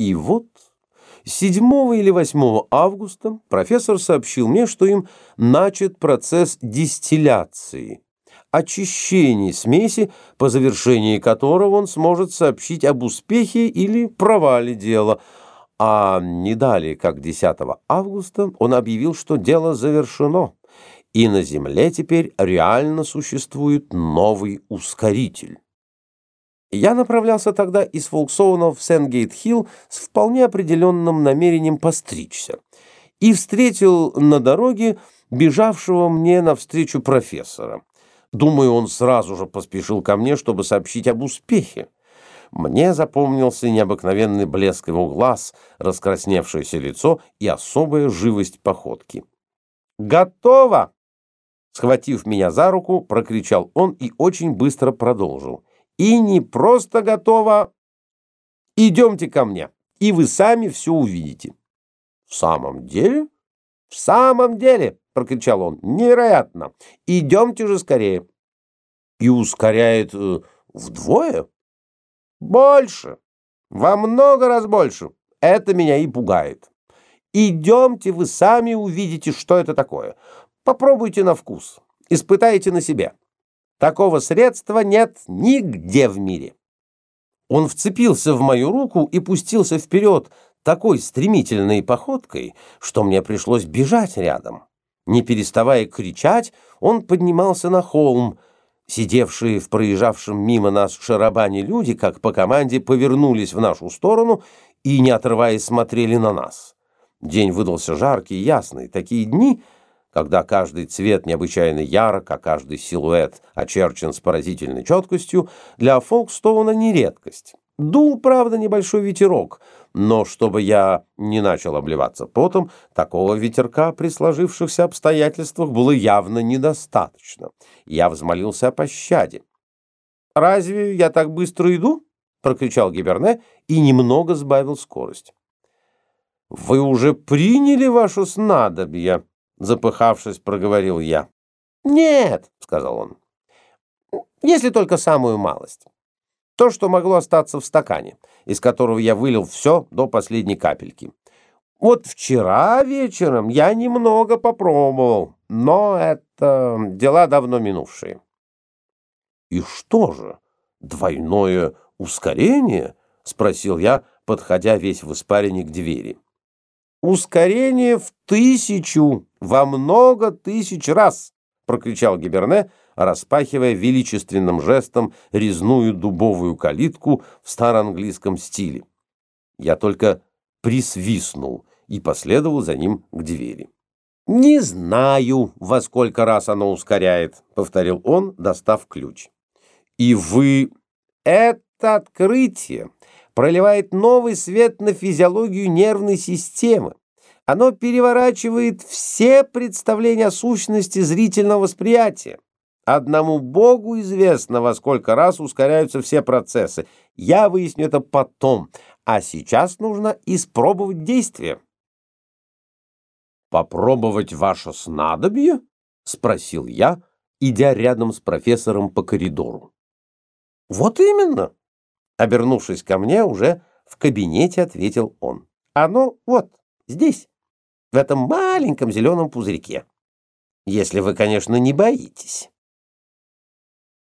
И вот 7 или 8 августа профессор сообщил мне, что им начат процесс дистилляции, очищения смеси, по завершении которого он сможет сообщить об успехе или провале дела. А не далее, как 10 августа, он объявил, что дело завершено, и на Земле теперь реально существует новый ускоритель. Я направлялся тогда из Фолксоуна в Сенгейт-Хилл с вполне определенным намерением постричься и встретил на дороге бежавшего мне навстречу профессора. Думаю, он сразу же поспешил ко мне, чтобы сообщить об успехе. Мне запомнился необыкновенный блеск его глаз, раскрасневшееся лицо и особая живость походки. «Готово!» Схватив меня за руку, прокричал он и очень быстро продолжил. И не просто готово. Идемте ко мне, и вы сами все увидите. В самом деле? В самом деле, прокричал он. Невероятно. Идемте же скорее. И ускоряет э, вдвое? Больше. Во много раз больше. Это меня и пугает. Идемте, вы сами увидите, что это такое. Попробуйте на вкус. Испытайте на себе. Такого средства нет нигде в мире. Он вцепился в мою руку и пустился вперед такой стремительной походкой, что мне пришлось бежать рядом. Не переставая кричать, он поднимался на холм. Сидевшие в проезжавшем мимо нас шарабане люди, как по команде, повернулись в нашу сторону и, не отрываясь, смотрели на нас. День выдался жаркий, ясный. Такие дни — когда каждый цвет необычайно ярок, а каждый силуэт очерчен с поразительной четкостью, для Фолкстоуна не редкость. Дул, правда, небольшой ветерок, но чтобы я не начал обливаться потом, такого ветерка при сложившихся обстоятельствах было явно недостаточно. Я взмолился о пощаде. «Разве я так быстро иду?» — прокричал Гиберне и немного сбавил скорость. «Вы уже приняли вашу снадобье?» Запыхавшись, проговорил я. «Нет», — сказал он, — «если только самую малость. То, что могло остаться в стакане, из которого я вылил все до последней капельки. Вот вчера вечером я немного попробовал, но это дела давно минувшие». «И что же, двойное ускорение?» — спросил я, подходя весь в испарине к двери. «Ускорение в тысячу, во много тысяч раз!» — прокричал Гиберне, распахивая величественным жестом резную дубовую калитку в староанглийском стиле. Я только присвистнул и последовал за ним к двери. «Не знаю, во сколько раз оно ускоряет», — повторил он, достав ключ. «И вы...» «Это открытие проливает новый свет на физиологию нервной системы. Оно переворачивает все представления о сущности зрительного восприятия. Одному Богу известно, во сколько раз ускоряются все процессы. Я выясню это потом, а сейчас нужно испробовать действие. «Попробовать ваше снадобье?» — спросил я, идя рядом с профессором по коридору. «Вот именно!» Обернувшись ко мне, уже в кабинете ответил он. «Оно вот здесь, в этом маленьком зеленом пузырьке. Если вы, конечно, не боитесь».